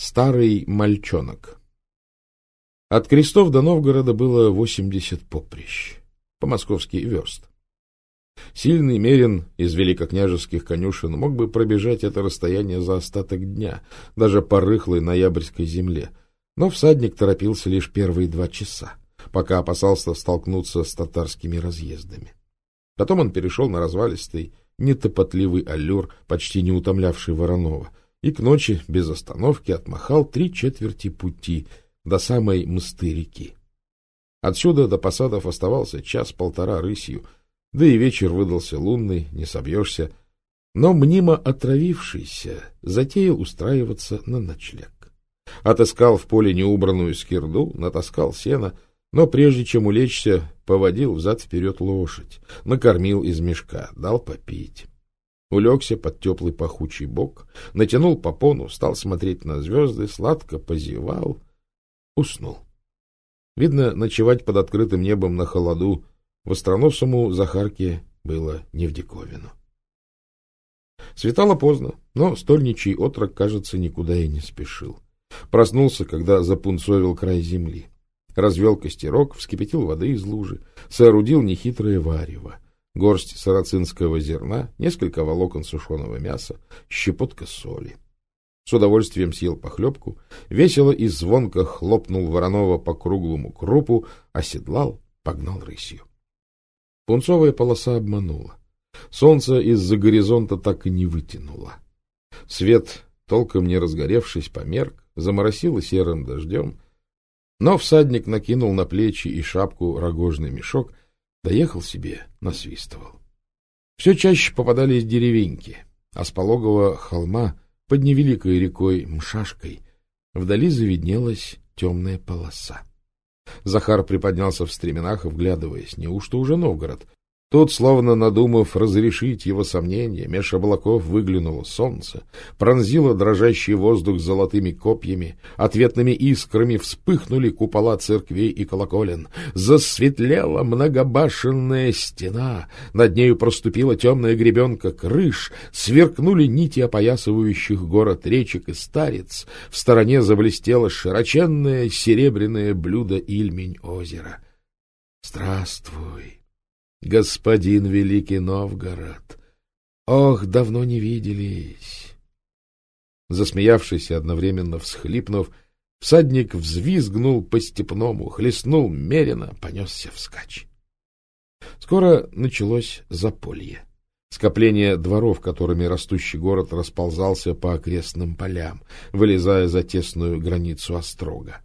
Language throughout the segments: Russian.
Старый мальчонок От Крестов до Новгорода было восемьдесят поприщ, по-московски верст. Сильный Мерин из великокняжеских конюшен мог бы пробежать это расстояние за остаток дня, даже по рыхлой ноябрьской земле, но всадник торопился лишь первые два часа, пока опасался столкнуться с татарскими разъездами. Потом он перешел на развалистый, нетопотливый аллюр, почти не утомлявший Воронова, и к ночи без остановки отмахал три четверти пути до самой мсты реки. Отсюда до посадов оставался час-полтора рысью, да и вечер выдался лунный, не собьешься, но мнимо отравившийся затеял устраиваться на ночлег. Отыскал в поле неубранную скирду, натаскал сена, но прежде чем улечься, поводил взад-вперед лошадь, накормил из мешка, дал попить. Улегся под теплый пахучий бок, натянул попону, стал смотреть на звезды, сладко позевал, уснул. Видно, ночевать под открытым небом на холоду востроносому Захарке было не в диковину. Светало поздно, но стольничий отрок, кажется, никуда и не спешил. Проснулся, когда запунцовил край земли. Развел костерок, вскипятил воды из лужи, соорудил нехитрое варево — горсть сарацинского зерна, несколько волокон сушеного мяса, щепотка соли. С удовольствием съел похлебку, весело и звонко хлопнул Воронова по круглому крупу, оседлал, погнал рысью. Пунцовая полоса обманула. Солнце из-за горизонта так и не вытянуло. Свет, толком не разгоревшись, померк, заморосило серым дождем, но всадник накинул на плечи и шапку рогожный мешок — Доехал себе, насвистывал. Все чаще попадались деревеньки, а с пологого холма под невеликой рекой Мшашкой вдали завиднелась темная полоса. Захар приподнялся в стременах, вглядываясь, неужто уже Новгород, Тут, словно надумав разрешить его сомнения, меж облаков выглянуло солнце, пронзило дрожащий воздух золотыми копьями, ответными искрами вспыхнули купола церквей и колоколен, засветлела многобашенная стена, над нею проступила темная гребенка крыш, сверкнули нити опоясывающих город речек и старец, в стороне заблестело широченное серебряное блюдо Ильмень озера. «Здравствуй!» Господин Великий Новгород. Ох, давно не виделись. Засмеявшись и одновременно всхлипнув, всадник взвизгнул по-степному, хлестнул меренно, понесся вскачь. Скоро началось заполье. Скопление дворов, которыми растущий город расползался по окрестным полям, вылезая за тесную границу острога.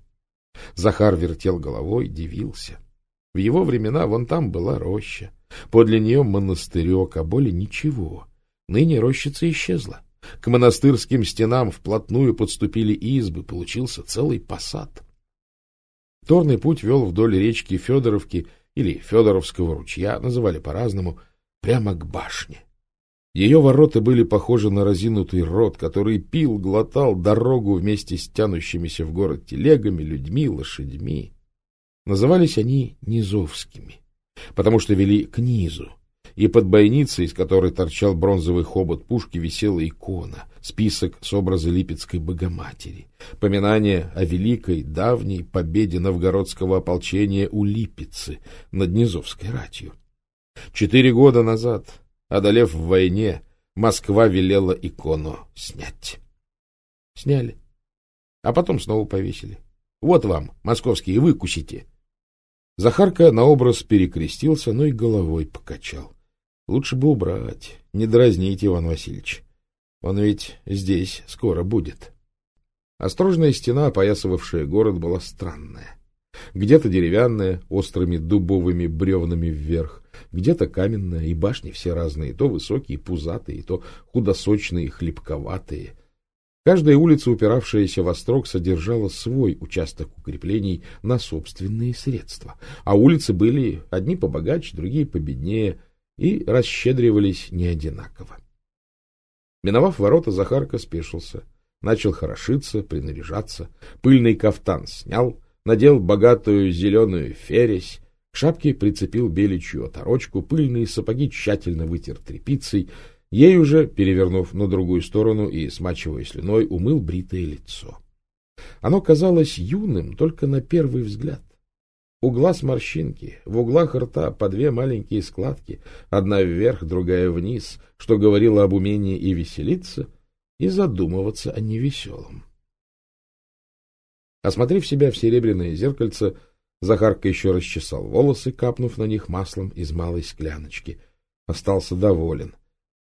Захар вертел головой, дивился. В его времена вон там была роща. Подле нее монастырек, а более ничего. Ныне рощица исчезла. К монастырским стенам вплотную подступили избы, получился целый посад. Торный путь вел вдоль речки Федоровки или Федоровского ручья, называли по-разному, прямо к башне. Ее ворота были похожи на разинутый рот, который пил, глотал дорогу вместе с тянущимися в город телегами, людьми, лошадьми. Назывались они Низовскими, потому что вели к низу, и под бойницей, из которой торчал бронзовый хобот пушки, висела икона, список с образа Липецкой Богоматери, поминание о великой, давней победе новгородского ополчения у Липецы над Низовской ратью. Четыре года назад, одолев в войне, Москва велела икону снять. Сняли, а потом снова повесили. Вот вам, московские, выкусите. Захарка на образ перекрестился, но и головой покачал. Лучше бы убрать, не дразнить Иван Васильевич. Он ведь здесь скоро будет. Острожная стена, опоясывавшая город, была странная. Где-то деревянная, острыми дубовыми бревнами вверх, где-то каменная, и башни все разные, то высокие, пузатые, то худосочные, хлебковатые — Каждая улица, упиравшаяся во строк, содержала свой участок укреплений на собственные средства, а улицы были одни побогаче, другие победнее и расщедривались не одинаково. Миновав ворота, Захарка спешился, начал хорошиться, принаряжаться, пыльный кафтан снял, надел богатую зеленую фересь, к шапке прицепил беличью оторочку, пыльные сапоги тщательно вытер тряпицей — Ей уже, перевернув на другую сторону и смачивая слюной, умыл бритое лицо. Оно казалось юным только на первый взгляд. У глаз морщинки, в углах рта по две маленькие складки, одна вверх, другая вниз, что говорило об умении и веселиться, и задумываться о невеселом. Осмотрев себя в серебряное зеркальце, Захарка еще расчесал волосы, капнув на них маслом из малой скляночки. Остался доволен.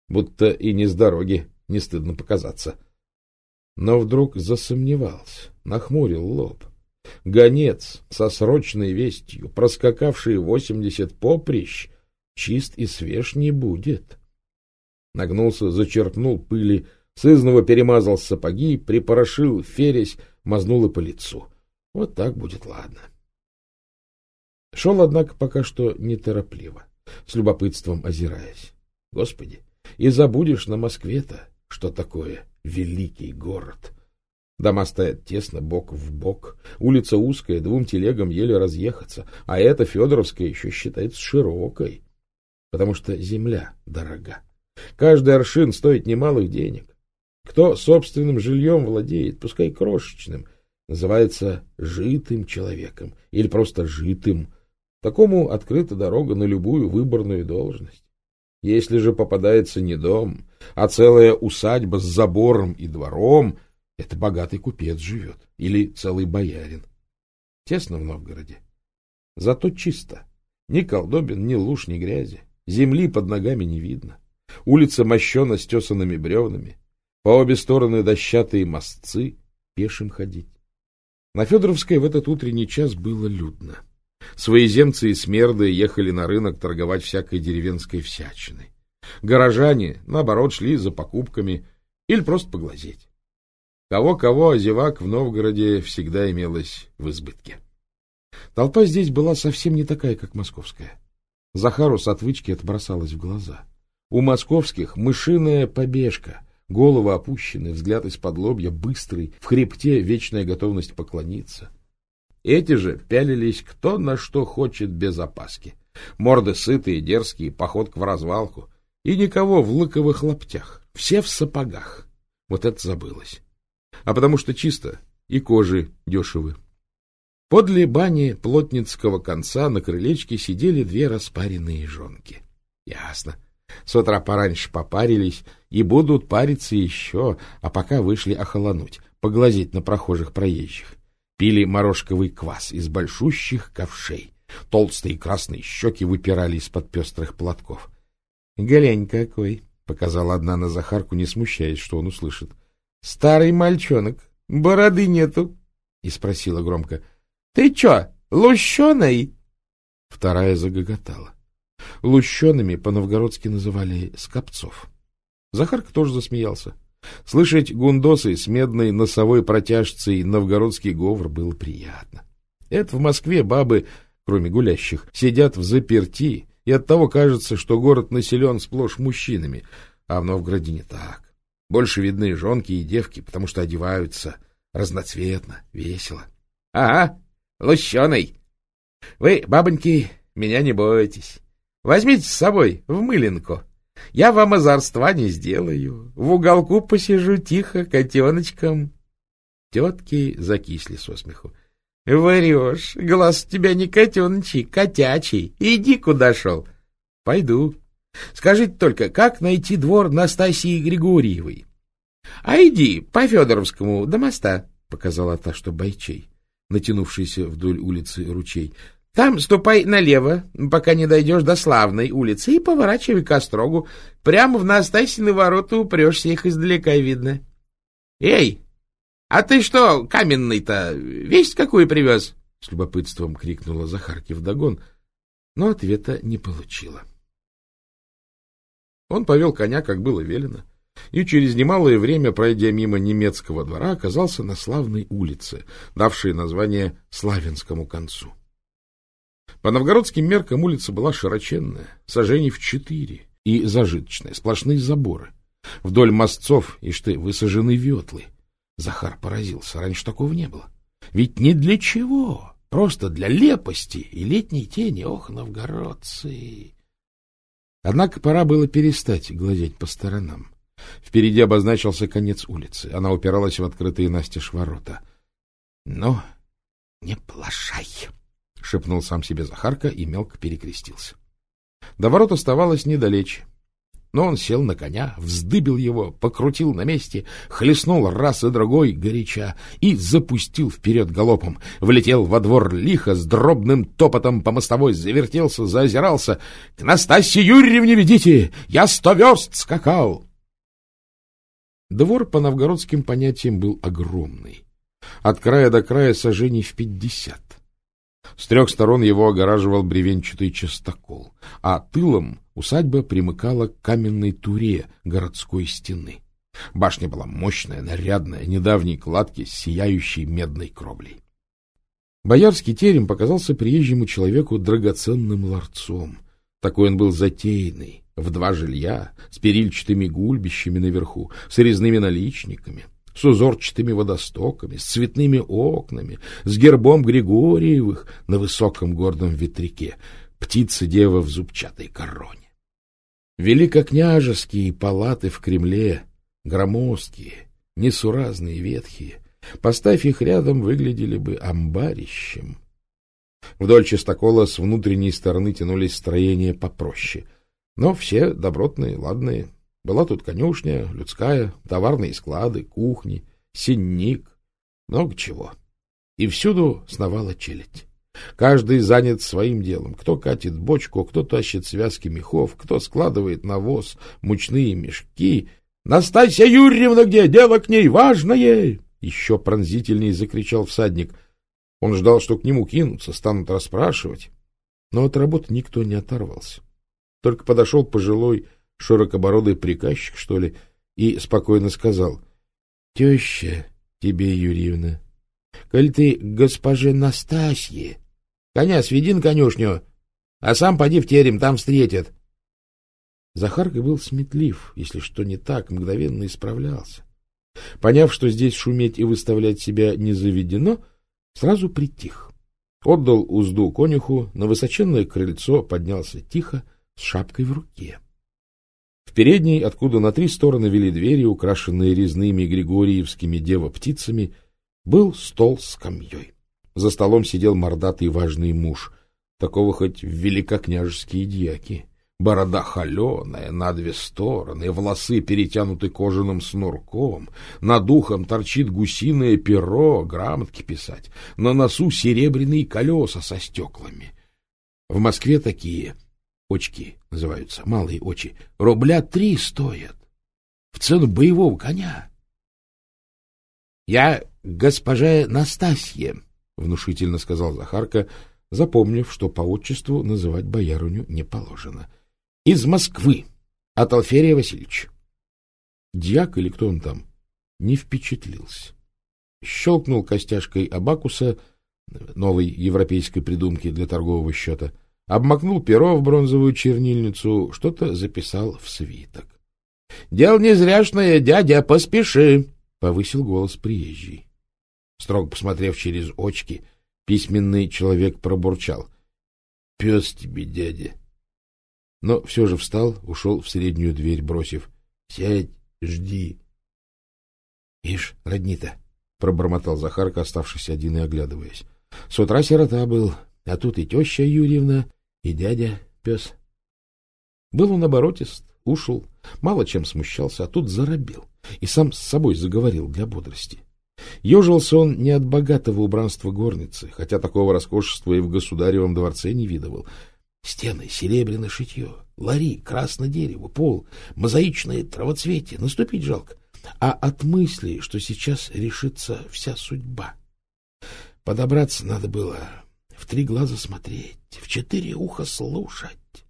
Будто и не с дороги, не стыдно показаться. Но вдруг засомневался, нахмурил лоб. Гонец со срочной вестью, проскакавший восемьдесят поприщ, чист и свеж не будет. Нагнулся, зачерпнул пыли, сызново перемазал сапоги, припорошил фересь, мазнул и по лицу. Вот так будет ладно. Шел, однако, пока что неторопливо, с любопытством озираясь. Господи, и забудешь на Москве-то, что такое великий город. Дома стоят тесно, бок в бок, улица узкая, двум телегам еле разъехаться, а эта Федоровская еще считается широкой, потому что земля дорога. Каждый аршин стоит немалых денег. Кто собственным жильем владеет, пускай крошечным, называется житым человеком или просто житым, Такому открыта дорога на любую выборную должность. Если же попадается не дом, а целая усадьба с забором и двором, это богатый купец живет или целый боярин. Тесно в Новгороде. Зато чисто. Ни колдобин, ни луж, ни грязи. Земли под ногами не видно. Улица мощена стесанными бревнами. По обе стороны дощатые мостцы. Пешим ходить. На Федоровской в этот утренний час было людно. Своеземцы и смерды ехали на рынок торговать всякой деревенской всячиной. Горожане, наоборот, шли за покупками или просто поглазеть. Кого-кого, а зевак в Новгороде всегда имелось в избытке. Толпа здесь была совсем не такая, как московская. Захару с отвычки это в глаза. У московских мышиная побежка, головы опущены, взгляд из-под лобья, быстрый, в хребте вечная готовность поклониться — эти же пялились кто на что хочет без опаски. Морды сытые, дерзкие, походка в развалку. И никого в лыковых лаптях, все в сапогах. Вот это забылось. А потому что чисто и кожи дешевы. Подле бани плотницкого конца на крылечке сидели две распаренные жонки. Ясно. С утра пораньше попарились и будут париться еще, а пока вышли охолонуть, поглазеть на прохожих проезжих пили морожковый квас из большущих ковшей. Толстые красные щеки выпирали из-под пестрых платков. — Глянь какой! — показала одна на Захарку, не смущаясь, что он услышит. — Старый мальчонок, бороды нету. И спросила громко. — Ты чё, лущеный? Вторая загоготала. Лущеными по-новгородски называли скопцов. Захарка тоже засмеялся. Слышать гундосы с медной носовой протяжцей новгородский говор было приятно. Это в Москве бабы, кроме гулящих, сидят в заперти, и оттого кажется, что город населен сплошь мужчинами, а в Новгороде не так. Больше видны жонки и девки, потому что одеваются разноцветно, весело. — Ага, лощеный. Вы, бабоньки, меня не бойтесь. Возьмите с собой в мылинку. Я вам озорства не сделаю. В уголку посижу тихо, котеночком. Тетки закисли со смеху. — Врешь, глаз у тебя не котеночий, котячий. Иди, куда шел. — Пойду. Скажите только, как найти двор Настасии Григорьевой? — А иди по Федоровскому до моста, — показала та, что бойчей, натянувшийся вдоль улицы ручей. Там ступай налево, пока не дойдешь до славной улицы, и поворачивай к острогу. Прямо в Настасины ворота упрешься, их издалека видно. — Эй, а ты что, каменный-то, весть какую привез? — с любопытством крикнула Захарки вдогон, но ответа не получила. Он повел коня, как было велено, и через немалое время, пройдя мимо немецкого двора, оказался на славной улице, давшей название Славянскому концу. По новгородским меркам улица была широченная, сажений в четыре, и зажиточная, сплошные заборы. Вдоль мостцов, ишь ты, высажены ветлы. Захар поразился, раньше такого не было. Ведь не для чего, просто для лепости и летней тени, ох, новгородцы! Однако пора было перестать глазеть по сторонам. Впереди обозначился конец улицы. Она упиралась в открытые настежь ворота. — Ну, не плашай, — шепнул сам себе Захарка и мелко перекрестился. До ворот оставалось недалече. Но он сел на коня, вздыбил его, покрутил на месте, хлестнул раз и другой горяча и запустил вперед галопом. Влетел во двор лихо, с дробным топотом по мостовой завертелся, заозирался. — К Настасье Юрьевне ведите! Я сто верст скакал! Двор по новгородским понятиям был огромный. От края до края сажений в пятьдесят. С трех сторон его огораживал бревенчатый частокол, а тылом усадьба примыкала к каменной туре городской стены. Башня была мощная, нарядная, недавней кладки с сияющей медной кровлей. Боярский терем показался приезжему человеку драгоценным ларцом. Такой он был затейный, в два жилья, с перильчатыми гульбищами наверху, с резными наличниками с узорчатыми водостоками, с цветными окнами, с гербом Григорьевых на высоком гордом ветряке, птица-дева в зубчатой короне. Великокняжеские палаты в Кремле, громоздкие, несуразные, ветхие, поставь их рядом, выглядели бы амбарищем. Вдоль частокола с внутренней стороны тянулись строения попроще, но все добротные, ладные, была тут конюшня, людская, товарные склады, кухни, сенник, много чего. И всюду сновала челядь. Каждый занят своим делом. Кто катит бочку, кто тащит связки мехов, кто складывает навоз, мучные мешки. «Настасья Юрьевна где? Дело к ней важное!» Еще пронзительнее закричал всадник. Он ждал, что к нему кинутся, станут расспрашивать. Но от работы никто не оторвался. Только подошел пожилой широкобородый приказчик, что ли, и спокойно сказал. — Теща тебе, Юрьевна, коль ты госпоже Настасье, коня сведи на конюшню, а сам поди в терем, там встретят. Захарка был сметлив, если что не так, мгновенно исправлялся. Поняв, что здесь шуметь и выставлять себя не заведено, сразу притих. Отдал узду конюху, на высоченное крыльцо поднялся тихо, с шапкой в руке. В передней, откуда на три стороны вели двери, украшенные резными григорьевскими дева-птицами, был стол с камьей. За столом сидел мордатый важный муж, такого хоть великокняжеские дьяки. Борода холеная, на две стороны, волосы перетянуты кожаным снурком, над ухом торчит гусиное перо, грамотки писать, на носу серебряные колеса со стеклами. В Москве такие очки называются, малые очи, рубля три стоят. В цену боевого коня. — Я госпоже Настасье, — внушительно сказал Захарка, запомнив, что по отчеству называть боярыню не положено. — Из Москвы, от Алферия Васильевича. Дьяк или кто он там, не впечатлился. Щелкнул костяшкой абакуса, новой европейской придумки для торгового счета — обмакнул перо в бронзовую чернильницу, что-то записал в свиток. — Дело не зряшное, дядя, поспеши! — повысил голос приезжий. Строго посмотрев через очки, письменный человек пробурчал. — Пес тебе, дядя! Но все же встал, ушел в среднюю дверь, бросив. — Сядь, жди. — Ишь, роднита! — пробормотал Захарка, оставшись один и оглядываясь. С утра сирота был, а тут и теща Юрьевна, и дядя пес. Был он оборотист, ушел, мало чем смущался, а тут заробил и сам с собой заговорил для бодрости. Ежился он не от богатого убранства горницы, хотя такого роскошества и в государевом дворце не видывал. Стены, серебряное шитье, лари, красное дерево, пол, мозаичное травоцветие, наступить жалко. А от мысли, что сейчас решится вся судьба. Подобраться надо было, в три глаза смотреть, в четыре уха слушать.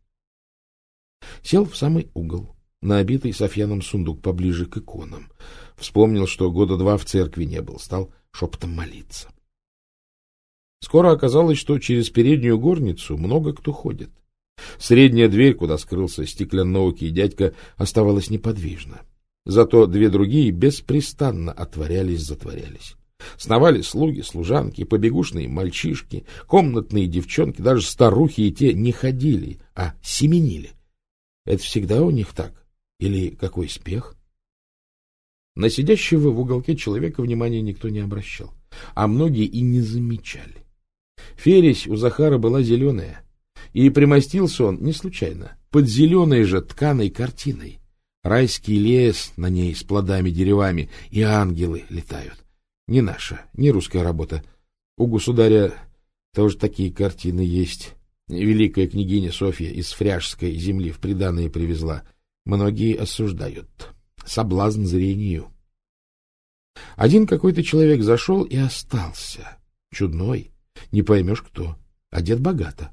Сел в самый угол, на обитый Софьяном сундук поближе к иконам. Вспомнил, что года два в церкви не был, стал шепотом молиться. Скоро оказалось, что через переднюю горницу много кто ходит. Средняя дверь, куда скрылся стеклянноокий дядька, оставалась неподвижна. Зато две другие беспрестанно отворялись-затворялись. Сновали слуги, служанки, побегушные мальчишки, комнатные девчонки, даже старухи и те не ходили, а семенили. Это всегда у них так? Или какой спех? На сидящего в уголке человека внимания никто не обращал. а многие и не замечали. Фересь у Захара была зеленая, и примостился он не случайно, под зеленой же тканой картиной. Райский лес на ней с плодами-деревами, и ангелы летают. Не наша, не русская работа. У государя тоже такие картины есть. Великая княгиня Софья из Фряжской земли в приданое привезла. Многие осуждают. Соблазн зрению. Один какой-то человек зашел и остался. Чудной. Не поймешь кто. Одет богато.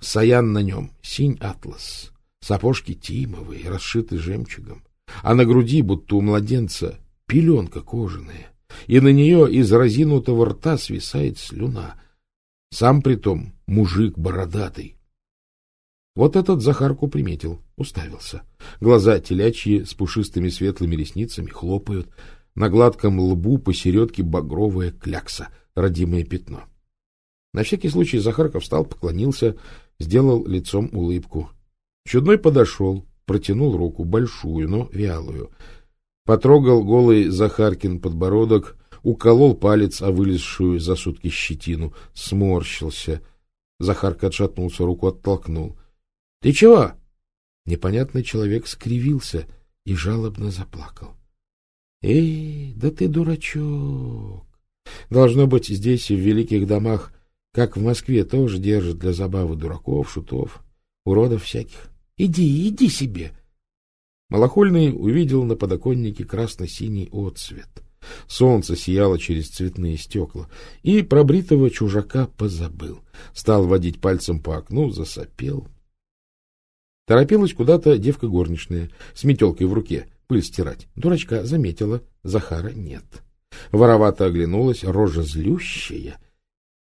Саян на нем — синь атлас. Сапожки тимовые, расшиты жемчугом. А на груди, будто у младенца, пеленка кожаная. И на нее из разинутого рта свисает слюна. Сам притом мужик бородатый. Вот этот Захарку приметил, уставился. Глаза телячьи с пушистыми светлыми ресницами хлопают. На гладком лбу посередке багровая клякса, родимое пятно. На всякий случай Захарка встал, поклонился, сделал лицом улыбку. Чудной подошел, протянул руку, большую, но вялую. Потрогал голый Захаркин подбородок, уколол палец о вылезшую за сутки щетину, сморщился. Захарка отшатнулся, руку оттолкнул. — Ты чего? Непонятный человек скривился и жалобно заплакал. — Эй, да ты дурачок! Должно быть, здесь, в великих домах, как в Москве, тоже держат для забавы дураков, шутов, уродов всяких. Иди, иди себе! Малохольный увидел на подоконнике красно-синий отцвет. Солнце сияло через цветные стекла, и пробритого чужака позабыл. Стал водить пальцем по окну, засопел. Торопилась куда-то девка горничная с метелкой в руке, пыль стирать. Дурачка заметила, Захара нет. Воровато оглянулась, рожа злющая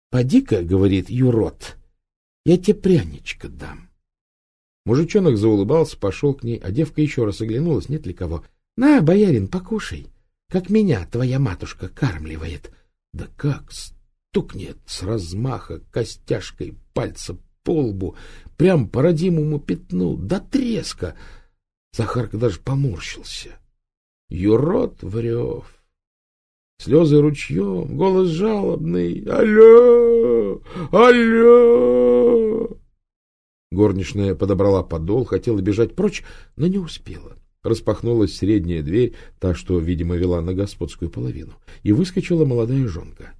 — Поди-ка, — говорит Юрод, — я тебе пряничка дам. Мужичонок заулыбался, пошел к ней, а девка еще раз оглянулась, нет ли кого. — На, боярин, покушай, как меня твоя матушка кармливает. Да как стукнет с размаха костяшкой пальца по лбу, прям по родимому пятну, до треска. Захарка даже поморщился. Юрод врев. Слезы ручьем, голос жалобный. «Алло! Алло!» Горничная подобрала подол, хотела бежать прочь, но не успела. Распахнулась средняя дверь, та, что, видимо, вела на господскую половину, и выскочила молодая жонка.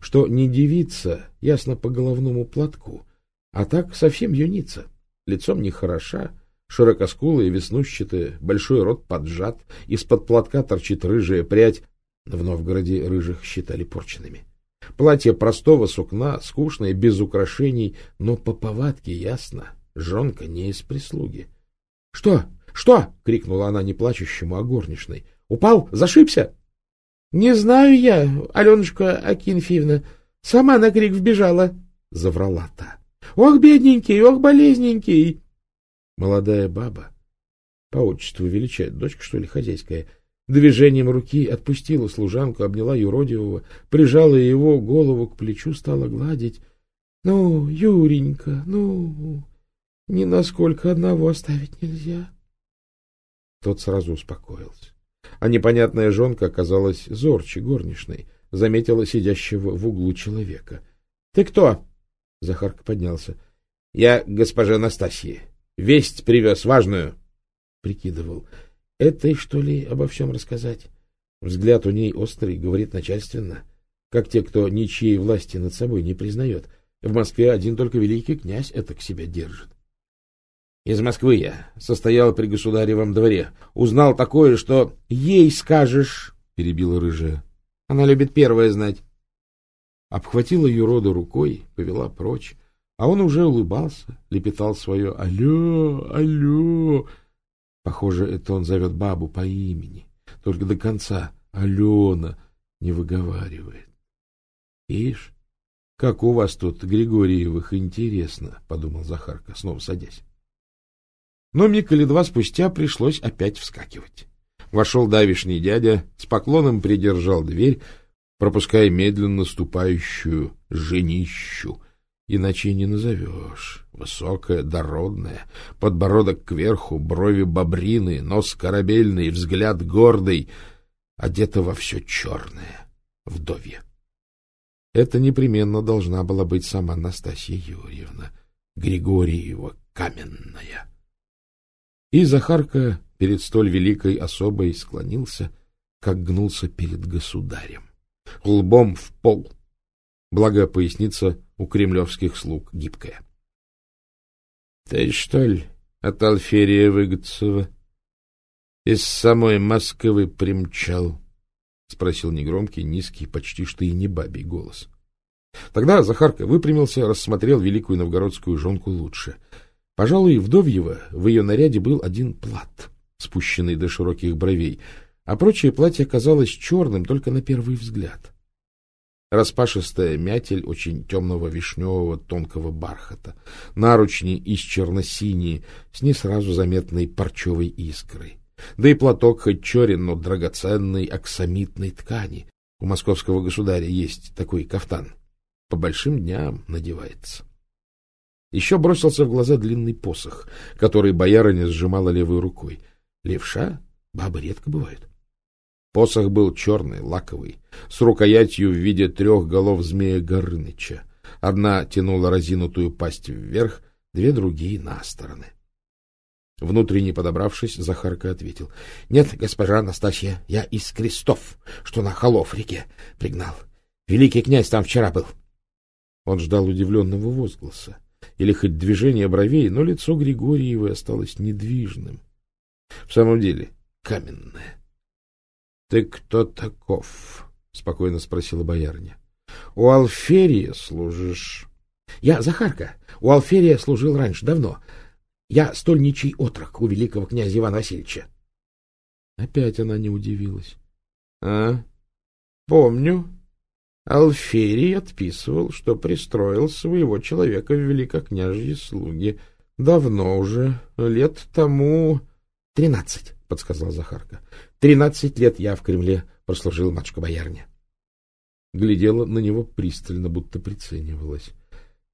Что не девица, ясно по головному платку, а так совсем юница. Лицом не хороша, широкоскулая, веснущатая, большой рот поджат, из-под платка торчит рыжая прядь, в Новгороде рыжих считали порченными. Платье простого сукна, скучное, без украшений, но по повадке ясно, жонка не из прислуги. — Что? Что? — крикнула она не плачущему, а горничной. — Упал? Зашибся? — Не знаю я, Аленушка Акинфеевна. Сама на крик вбежала, — заврала та. — Ох, бедненький, ох, болезненький! Молодая баба, по отчеству величает, дочка, что ли, хозяйская, — Движением руки отпустила служанку, обняла юродивого, прижала его голову к плечу, стала гладить. — Ну, Юренька, ну, ни насколько одного оставить нельзя. Тот сразу успокоился. А непонятная жонка оказалась зорче горничной, заметила сидящего в углу человека. — Ты кто? — Захарка поднялся. — Я госпожа Анастасия. Весть привез важную. Прикидывал. — Этой, что ли, обо всем рассказать? Взгляд у ней острый, говорит начальственно, как те, кто ничьей власти над собой не признает. В Москве один только великий князь это к себе держит. Из Москвы я, состоял при государевом дворе. Узнал такое, что... — Ей скажешь, — перебила рыжая. Она любит первое знать. Обхватила юрода рукой, повела прочь, а он уже улыбался, лепетал свое «Алло, алло!» Похоже, это он зовет бабу по имени, только до конца Алена не выговаривает. Ишь, как у вас тут, Григорьевых, интересно, — подумал Захарка, снова садясь. Но миг или два спустя пришлось опять вскакивать. Вошел давишний дядя, с поклоном придержал дверь, пропуская медленно ступающую женищу — иначе не назовешь. Высокая, дородная, подбородок кверху, брови бобрины, нос корабельный, взгляд гордый, одета во все черное, вдовье. Это непременно должна была быть сама Настасья Юрьевна, Григорьева каменная. И Захарка перед столь великой особой склонился, как гнулся перед государем, лбом в пол. Благо поясница у кремлевских слуг гибкая. — Ты что ли от Алферия Выгодцева из самой Москвы примчал? — спросил негромкий, низкий, почти что и не бабий голос. Тогда Захарка выпрямился, рассмотрел великую новгородскую жонку лучше. Пожалуй, вдовьева в ее наряде был один плат, спущенный до широких бровей, а прочее платье казалось черным только на первый взгляд. Распашистая мятель очень темного вишневого тонкого бархата, наручни из черно-синие с не сразу заметной парчевой искрой. Да и платок хоть черен, но драгоценной аксамитной ткани. У московского государя есть такой кафтан. По большим дням надевается. Еще бросился в глаза длинный посох, который боярыня сжимала левой рукой. Левша бабы редко бывают. Посох был черный, лаковый, с рукоятью в виде трех голов змея Горыныча. Одна тянула разинутую пасть вверх, две другие на стороны. Внутренне подобравшись, Захарка ответил. — Нет, госпожа Анастасия, я из крестов, что на Холов реке пригнал. Великий князь там вчера был. Он ждал удивленного возгласа или хоть движения бровей, но лицо Григорьевой осталось недвижным. В самом деле каменное. Ты кто таков? — спокойно спросила боярня. — У Алферия служишь? — Я Захарка. У Алферия служил раньше, давно. Я стольничий отрок у великого князя Ивана Васильевича. Опять она не удивилась. — А, помню. Алферий отписывал, что пристроил своего человека в великокняжьи слуги. Давно уже, лет тому... — Тринадцать, — подсказал Захарка. Тринадцать лет я в Кремле прослужил матушка-боярня. Глядела на него пристально, будто приценивалась.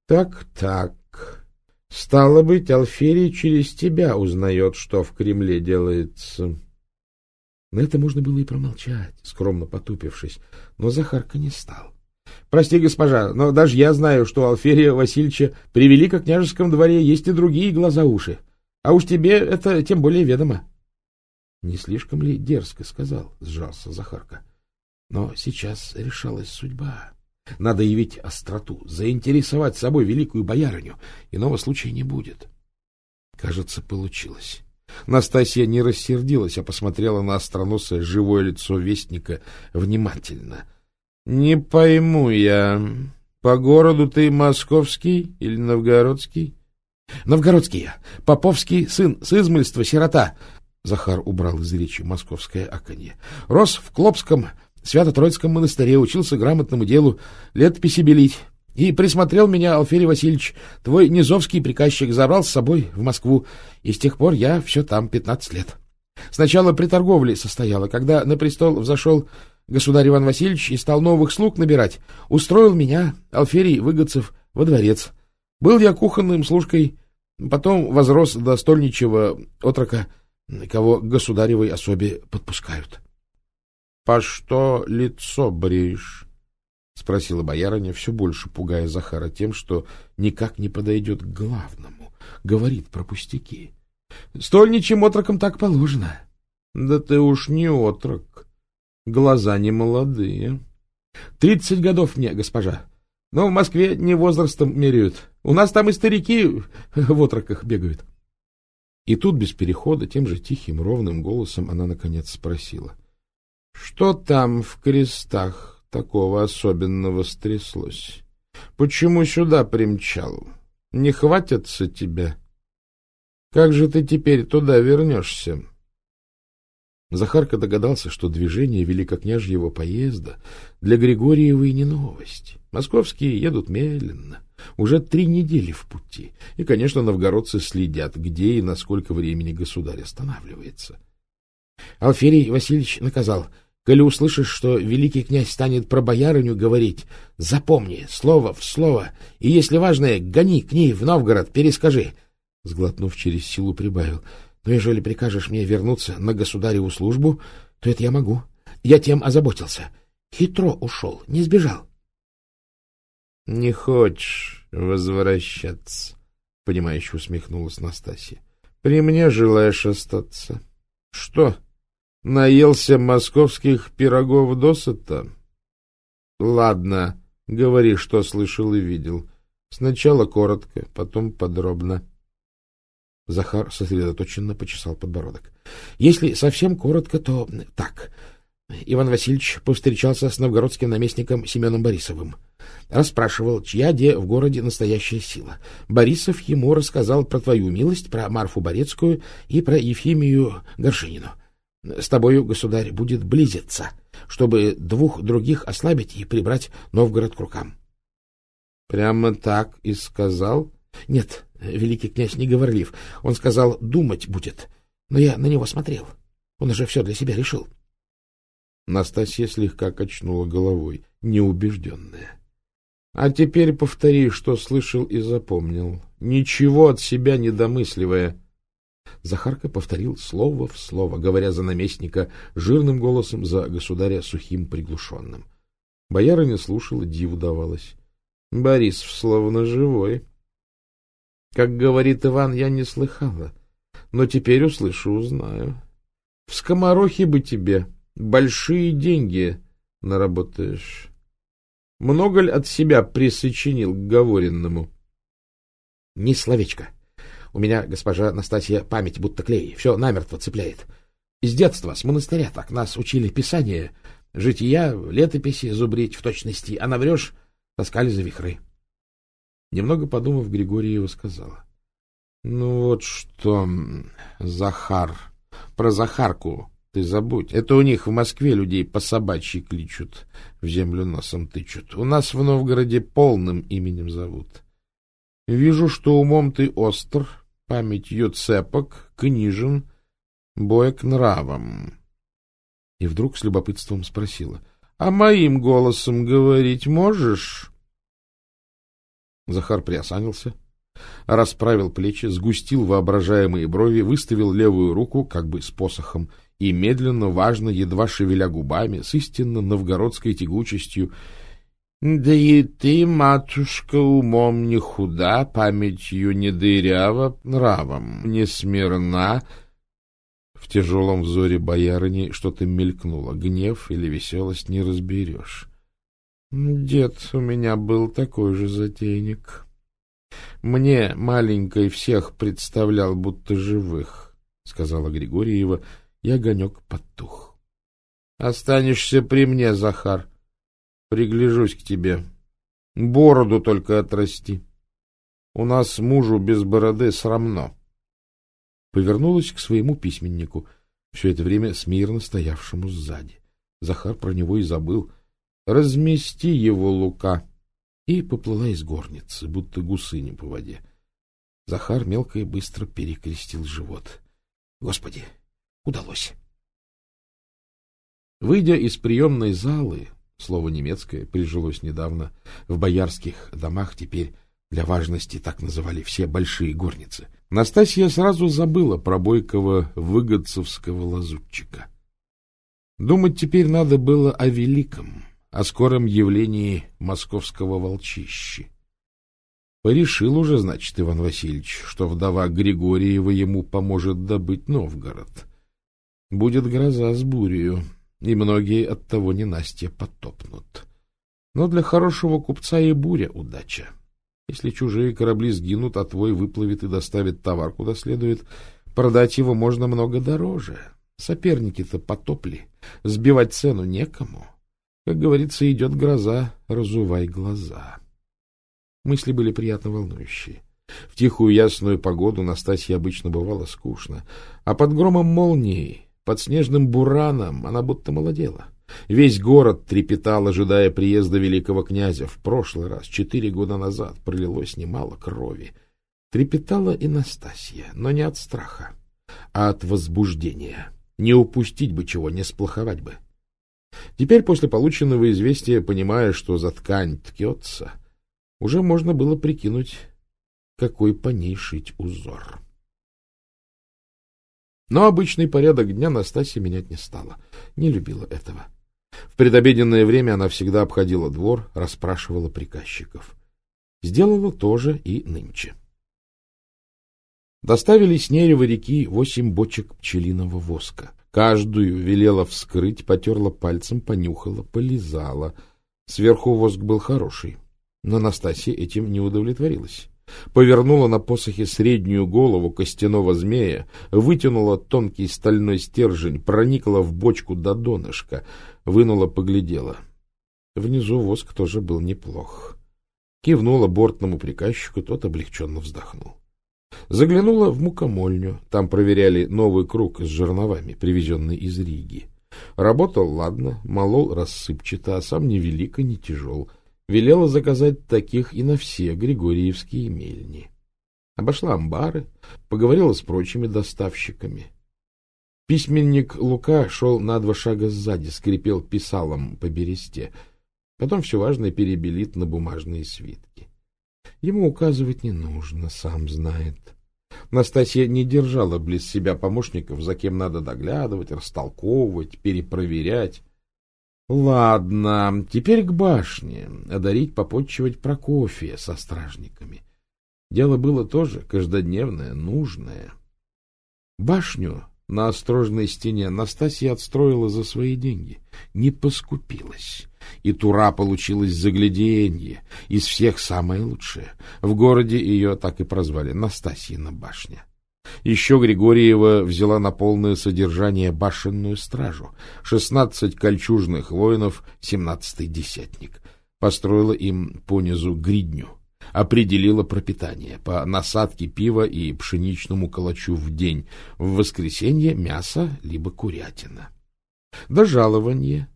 Так, — Так-так. Стало быть, Алферий через тебя узнает, что в Кремле делается. На это можно было и промолчать, скромно потупившись, но Захарка не стал. — Прости, госпожа, но даже я знаю, что у Алферия Васильевича при Великокняжеском дворе есть и другие глаза-уши. А уж тебе это тем более ведомо. Не слишком ли дерзко сказал, сжался Захарка. Но сейчас решалась судьба. Надо явить остроту, заинтересовать собой великую боярыню. Иного случая не будет. Кажется, получилось. Настасья не рассердилась, а посмотрела на остроносое живое лицо вестника внимательно. — Не пойму я, по городу ты московский или новгородский? — Новгородский я, поповский сын, с измольства, сирота. Захар убрал из речи московское аканье. Рос в Клопском Свято-Троицком монастыре, учился грамотному делу, летописи белить. И присмотрел меня Алферий Васильевич, твой низовский приказчик, забрал с собой в Москву, и с тех пор я все там пятнадцать лет. Сначала при торговле состояла, когда на престол взошел государь Иван Васильевич и стал новых слуг набирать, устроил меня, Алферий Выгодцев, во дворец. Был я кухонным служкой, потом возрос до стольничего отрока, кого государевой особе подпускают. — По что лицо бреешь? — спросила боярыня, все больше пугая Захара тем, что никак не подойдет к главному, говорит про пустяки. — Стольничьим отрокам так положено. — Да ты уж не отрок. Глаза не молодые. — Тридцать годов мне, госпожа. Но в Москве не возрастом меряют. У нас там и старики в отроках бегают. И тут, без перехода, тем же тихим, ровным голосом она, наконец, спросила. — Что там в крестах такого особенного стряслось? Почему сюда примчал? Не хватится тебя? Как же ты теперь туда вернешься? Захарка догадался, что движение великокняжьего поезда для Григорьевой не новость. Московские едут медленно, уже три недели в пути, и, конечно, новгородцы следят, где и на сколько времени государь останавливается. Алферий Васильевич наказал, коли услышишь, что великий князь станет про боярыню говорить, запомни, слово в слово, и, если важное, гони к ней в Новгород, перескажи. Сглотнув через силу, прибавил, но ежели прикажешь мне вернуться на государеву службу, то это я могу. Я тем озаботился. Хитро ушел, не сбежал. — Не хочешь возвращаться, — понимающе усмехнулась Настасья. — При мне желаешь остаться. — Что, наелся московских пирогов досыта? — Ладно, говори, что слышал и видел. Сначала коротко, потом подробно. Захар сосредоточенно почесал подбородок. — Если совсем коротко, то так. Иван Васильевич повстречался с новгородским наместником Семеном Борисовым. Расспрашивал, чья где в городе настоящая сила. Борисов ему рассказал про твою милость, про Марфу Борецкую и про Ефимию Горшинину. С тобою, государь, будет близиться, чтобы двух других ослабить и прибрать Новгород к рукам. — Прямо так и сказал? — Нет, великий князь не говорлив. Он сказал, думать будет. Но я на него смотрел. Он уже все для себя решил. Настасья слегка качнула головой, неубежденная. — А теперь повтори, что слышал и запомнил, ничего от себя не домысливая. Захарка повторил слово в слово, говоря за наместника жирным голосом, за государя сухим приглушенным. Боярыня слушала, диву давалась. Борис словно живой. Как говорит Иван, я не слыхала, но теперь услышу, узнаю. В скоморохе бы тебе большие деньги наработаешь. Много ли от себя присочинил к говоренному? — Ни словечко. У меня, госпожа Настасья, память будто клей, все намертво цепляет. С детства, с монастыря так нас учили писание, жития, летописи зубрить в точности, а наврешь — таскали за вихры. Немного подумав, Григорьева сказала. — Ну вот что, Захар, про Захарку ты забудь. Это у них в Москве людей по собачьи кличут, в землю носом тычут. У нас в Новгороде полным именем зовут. Вижу, что умом ты остр, памятью цепок, книжен, боек нравом. И вдруг с любопытством спросила. — А моим голосом говорить можешь? Захар приосанился, расправил плечи, сгустил воображаемые брови, выставил левую руку, как бы с посохом, и медленно, важно, едва шевеля губами, с истинно новгородской тягучестью да и ты, матушка, умом не худа, памятью не дырява, нравом не смирна. В тяжелом взоре боярыни что-то мелькнуло, гнев или веселость не разберешь. Дед у меня был такой же затейник. Мне, маленькой, всех представлял, будто живых, — сказала Григорьева, и огонек потух. — Останешься при мне, Захар. Пригляжусь к тебе. Бороду только отрасти. У нас мужу без бороды срамно. Повернулась к своему письменнику, все это время смирно стоявшему сзади. Захар про него и забыл. Размести его, Лука. И поплыла из горницы, будто гусыня по воде. Захар мелко и быстро перекрестил живот. Господи, удалось. Выйдя из приемной залы, слово немецкое прижилось недавно, в боярских домах теперь для важности так называли все большие горницы, Настасья сразу забыла про бойкого выгодцевского лазутчика. Думать теперь надо было о великом, о скором явлении московского волчища. Порешил уже, значит, Иван Васильевич, что вдова Григорьева ему поможет добыть Новгород. Будет гроза с бурею, и многие от того ненастья потопнут. Но для хорошего купца и буря удача. Если чужие корабли сгинут, а твой выплывет и доставит товар куда следует, продать его можно много дороже. Соперники-то потопли, сбивать цену некому. Как говорится, идет гроза, разувай глаза. Мысли были приятно волнующие. В тихую ясную погоду Настасье обычно бывало скучно, а под громом молнии под снежным бураном она будто молодела. Весь город трепетал, ожидая приезда великого князя. В прошлый раз, четыре года назад, пролилось немало крови. Трепетала и Настасья, но не от страха, а от возбуждения. Не упустить бы чего, не сплоховать бы. Теперь, после полученного известия, понимая, что за ткань ткется, уже можно было прикинуть, какой по ней шить узор. Но обычный порядок дня Настасья менять не стала. Не любила этого. В предобеденное время она всегда обходила двор, расспрашивала приказчиков. Сделала то же и нынче. Доставили с Нерева реки восемь бочек пчелиного воска. Каждую велела вскрыть, потерла пальцем, понюхала, полизала. Сверху воск был хороший, но Настасья этим не удовлетворилась. Повернула на посохе среднюю голову костяного змея, вытянула тонкий стальной стержень, проникла в бочку до донышка, вынула, поглядела. Внизу воск тоже был неплох. Кивнула бортному приказчику, тот облегченно вздохнул. Заглянула в мукомольню. Там проверяли новый круг с жерновами, привезенный из Риги. Работал ладно, молол рассыпчато, а сам ни велик и не тяжел. Велела заказать таких и на все Григорьевские мельни. Обошла амбары, поговорила с прочими доставщиками. Письменник Лука шел на два шага сзади, скрипел писалом по бересте. Потом все важное перебелит на бумажные свитки. Ему указывать не нужно, сам знает. Настасья не держала близ себя помощников, за кем надо доглядывать, растолковывать, перепроверять. Ладно, теперь к башне, одарить, попотчевать Прокофия со стражниками. Дело было тоже каждодневное, нужное. Башню на острожной стене Настасья отстроила за свои деньги, не поскупилась. И тура получилась загляденье, из всех самое лучшее. В городе ее так и прозвали Настасьина башня. Еще Григорьева взяла на полное содержание башенную стражу, шестнадцать кольчужных воинов, семнадцатый десятник. Построила им понизу гридню, определила пропитание по насадке пива и пшеничному калачу в день, в воскресенье мясо либо курятина. До жалования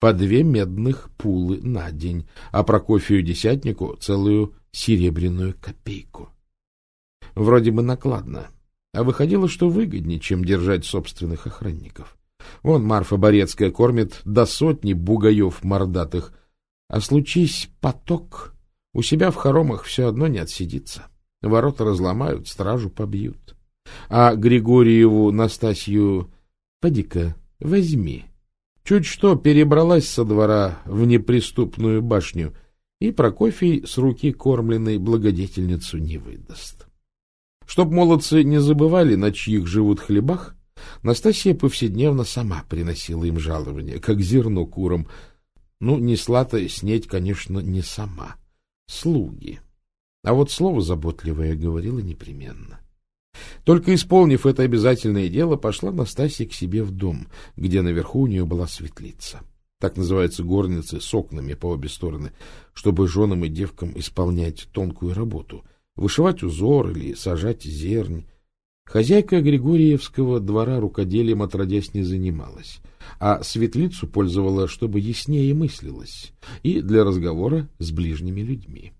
по две медных пулы на день, а Прокофию Десятнику целую серебряную копейку. Вроде бы накладно, а выходило, что выгоднее, чем держать собственных охранников. Вон Марфа Борецкая кормит до сотни бугаев мордатых, а случись поток, у себя в хоромах все одно не отсидится. Ворота разломают, стражу побьют. А Григорьеву Настасью поди-ка возьми Чуть что перебралась со двора в неприступную башню, и Прокофий с руки кормленной благодетельницу не выдаст. Чтоб молодцы не забывали, на чьих живут хлебах, Настасья повседневно сама приносила им жалование, как зерно курам. Ну, несла-то снеть, конечно, не сама. Слуги. А вот слово заботливое говорила непременно. Только исполнив это обязательное дело, пошла Настасья к себе в дом, где наверху у нее была светлица. Так называются горницы с окнами по обе стороны, чтобы женам и девкам исполнять тонкую работу, вышивать узор или сажать зернь. Хозяйка Григорьевского двора рукоделием отродясь не занималась, а светлицу пользовала, чтобы яснее мыслилась, и для разговора с ближними людьми.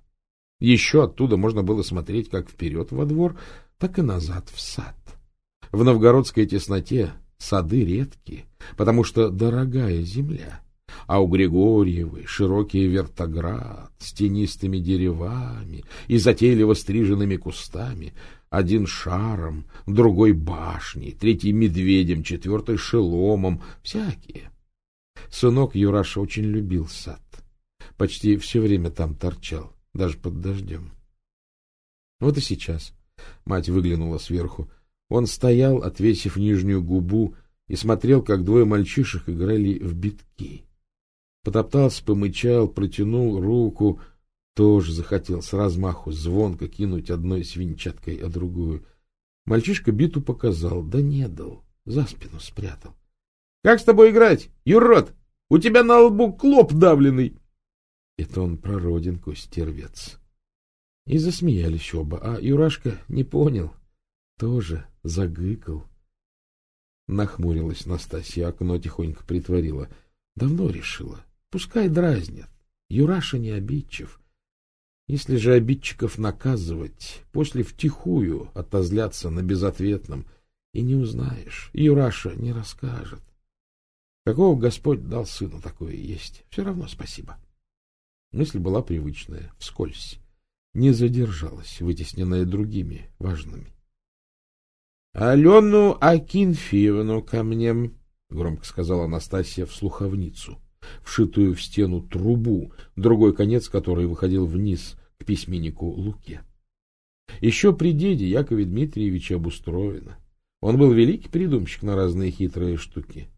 Еще оттуда можно было смотреть как вперед во двор, так и назад в сад. В новгородской тесноте сады редкие, потому что дорогая земля, а у Григорьевой широкий вертоград с тенистыми деревами и затейливо стриженными кустами, один шаром, другой башней, третий медведем, четвертый шеломом, всякие. Сынок Юраша очень любил сад, почти все время там торчал, даже под дождем. Вот и сейчас Мать выглянула сверху. Он стоял, отвесив нижнюю губу, и смотрел, как двое мальчишек играли в битки. Потоптался, помычал, протянул руку, тоже захотел с размаху звонко кинуть одной свинчаткой, а другую. Мальчишка биту показал, да не дал, за спину спрятал. — Как с тобой играть, юрод? У тебя на лбу клоп давленный. Это он про родинку, стервец. И засмеялись оба, а Юрашка не понял, тоже загыкал. Нахмурилась Настасья, окно тихонько притворила. Давно решила, пускай дразнят. Юраша не обидчив. Если же обидчиков наказывать, после втихую отозляться на безответном, и не узнаешь, Юраша не расскажет. Какого Господь дал сыну такое есть, все равно спасибо. Мысль была привычная, вскользь не задержалась, вытесненная другими важными. — Алену Акинфеевну ко мне, — громко сказала Анастасия в слуховницу. Вшитую в стену трубу, другой конец которой выходил вниз к письменнику Луке. Еще при деде Якове Дмитриевиче обустроено. Он был великий придумщик на разные хитрые штуки.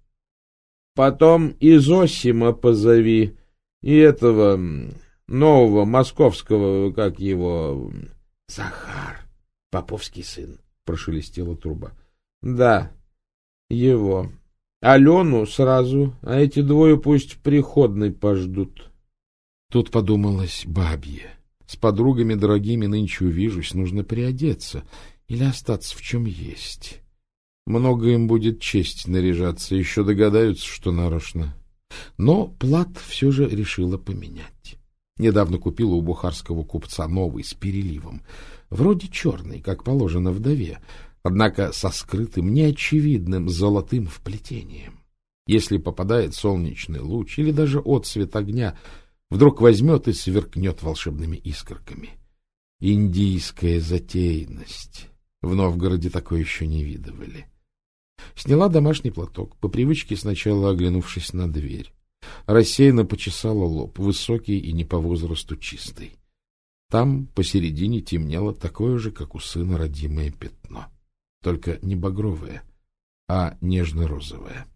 Потом и Зосима позови, и этого нового московского, как его... Захар, поповский сын, прошелестела труба. Да, его. Алену сразу, а эти двое пусть в приходной пождут. Тут подумалось бабье. С подругами дорогими нынче увижусь, нужно приодеться или остаться в чем есть. Много им будет честь наряжаться, еще догадаются, что нарочно. Но плат все же решила поменять. Недавно купила у бухарского купца новый с переливом. Вроде черный, как положено вдове, однако со скрытым, неочевидным золотым вплетением. Если попадает солнечный луч или даже отсвет огня, вдруг возьмет и сверкнет волшебными искорками. Индийская затейность. В Новгороде такое еще не видывали. Сняла домашний платок, по привычке сначала оглянувшись на дверь. Рассеянно почесала лоб, высокий и не по возрасту чистый. Там посередине темнело такое же, как у сына, родимое пятно. Только не багровое, а нежно-розовое.